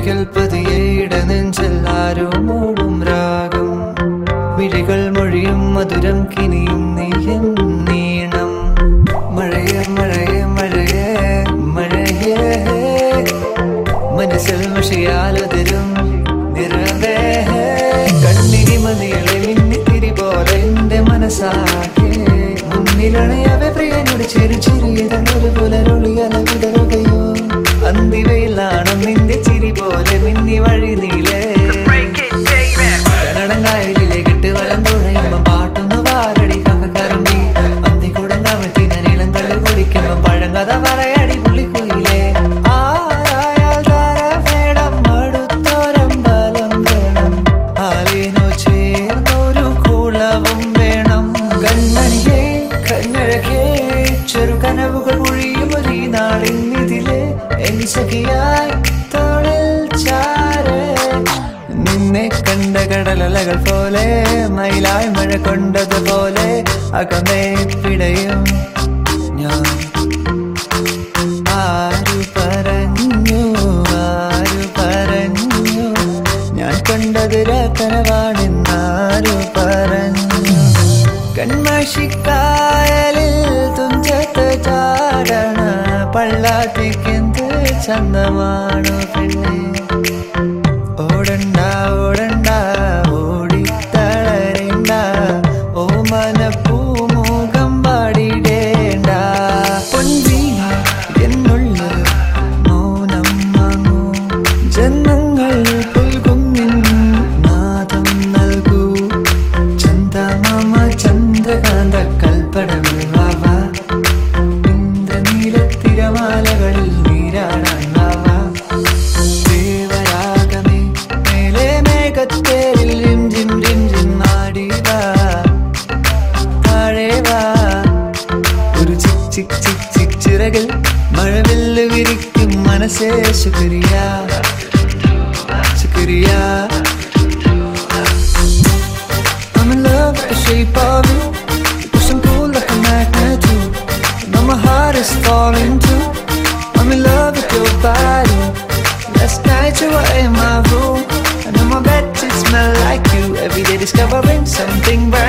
വിഴികൾ പതിയേട നെഞ്ചിൽ ആരോ മൂടും രാഗം. വിഴികൾ മൊഴിയും മധുരം കിനിയും നീയും നീണം. മഴയെ മഴയെ മഴയെ മഴയേ. മനസ്സിൽ മഷിയാലതിരും നിറവേ. മനസ്സാകെ. മുന്നിലണയവെ പ്രിയനോട് ചെറു സഖിയായി തൊഴിൽ ചാരേ. നിന്നെ കണ്ട കടലലകൾ പോലെ മയിലായി മഴ കൊണ്ടതുപോലെ അകമേ പിടയും ഞാൻ. ആരു പറഞ്ഞു ആരു പറഞ്ഞു ഞാൻ കണ്ടത് രത്തനവാണെന്നാരു പറഞ്ഞു. കൺമഷിക്കായലിൽ തുഞ്ചത്ത് ചാടണ പള്ളാത്തിക്കെന്ത് చందమాడు పెన్ ചിറകിൽ മഴവില്ല് വിരിക്കും മനസ്സേ ശുക്രിയ ശുക്രിയ I'm in love with the shape of you. You push and pull like a magnet too. Now my heart is falling too. I'm in love with your body. Last night you were in my room, and on my bed it smell like you. Every day discovering something brand